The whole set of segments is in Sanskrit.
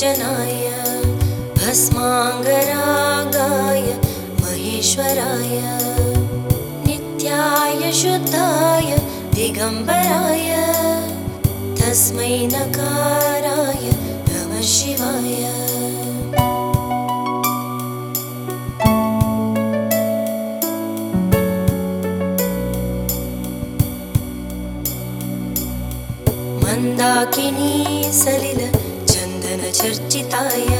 जनाय भस्माङ्गरागाय महेश्वराय नित्याय शुद्धाय दिगम्बराय तस्मै नकाराय नमः शिवाय। मन्दाकिनी सलिल चन्दनचर्चिताय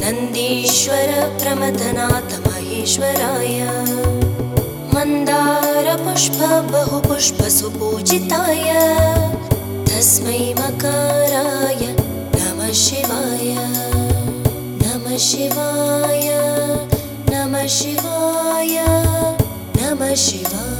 नन्दीश्वर प्रमथनाथ महेश्वराय। मन्दारपुष्प बहुपुष्पसुपूजिताय तस्मै मकाराय नमः शिवाय। नमः शिवाय नमः शिवाय नमः शिवाय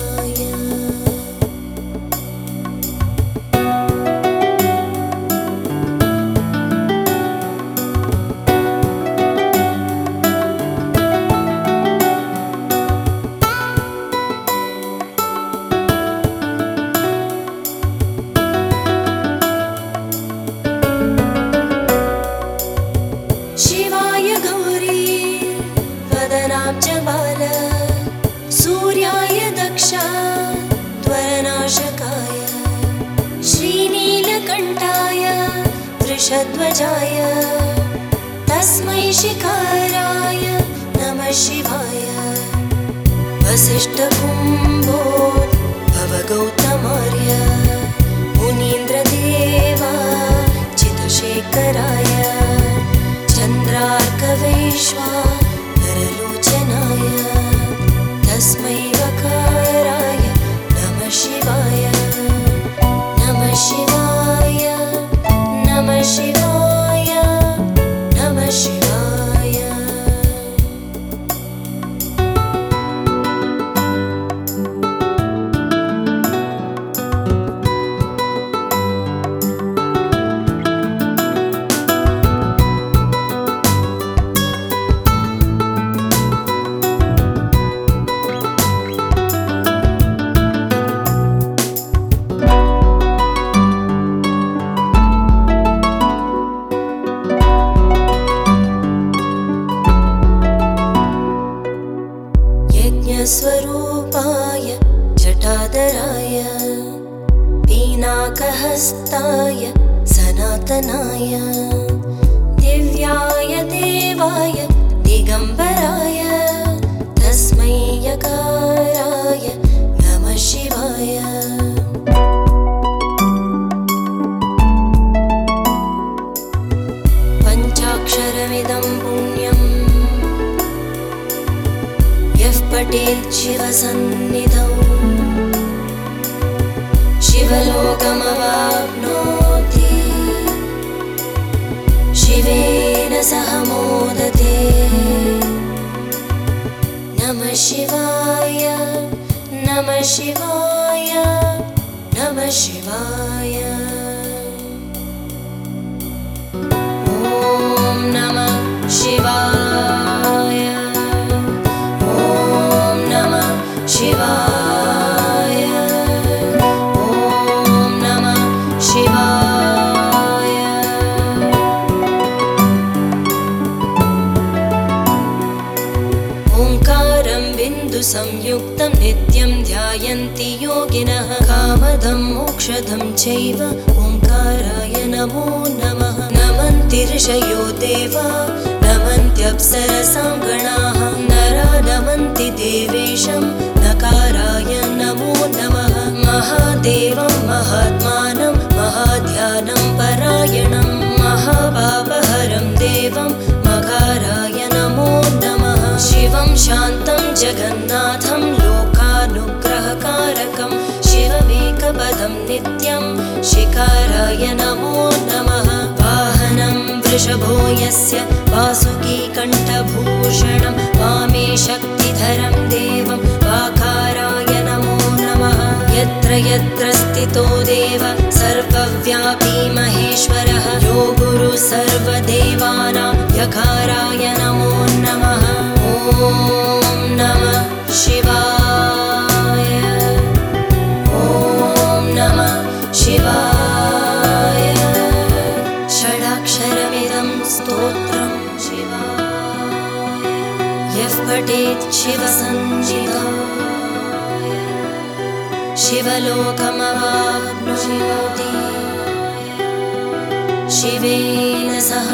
श्रीनीलकण्ठाय वृषध्वजाय तस्मै शिखाराय नमः शिवाय। वसिष्ठकुम्भो यज्ञस्वरूपाय जटाधराय पीनाकहस्ताय सनातनाय दिव्याय देवाय शिवसन्निधौ। शिवलोकमवाप्नोति। शिवेन सह मोदते। नमः शिवाय नमः शिवाय नमः शिवाय। ॐ नमः योगिनः। कामदं मोक्षदं चैव। ओङ्काराय नमो नमः। नमन्ति ऋषयो देवा। नमन्त्यप्सरसां गणाः। नरा नमन्ति देवेशं। नकाराय नमो नमः। महादेवं महात्मानं महाध्यानं परायणं। महापापहरं देवं। मकाराय नमो नमः। शिवं शान्तं जगन्नाथं शिकाराय नमो नमः। वाहनं वृषभो यस्य वासुकी वामे शक्तिधरं देवं वाकाराय नमो नमः। यत्र यत्र स्थितो देव सर्वव्यापी महेश्वरः। यो गुरु सर्वदेवानां यकाराय नमो नमः। ॐ यः पठेत् शिवसञ्जिता शिवलोकमवाप्नोति शिवेन सह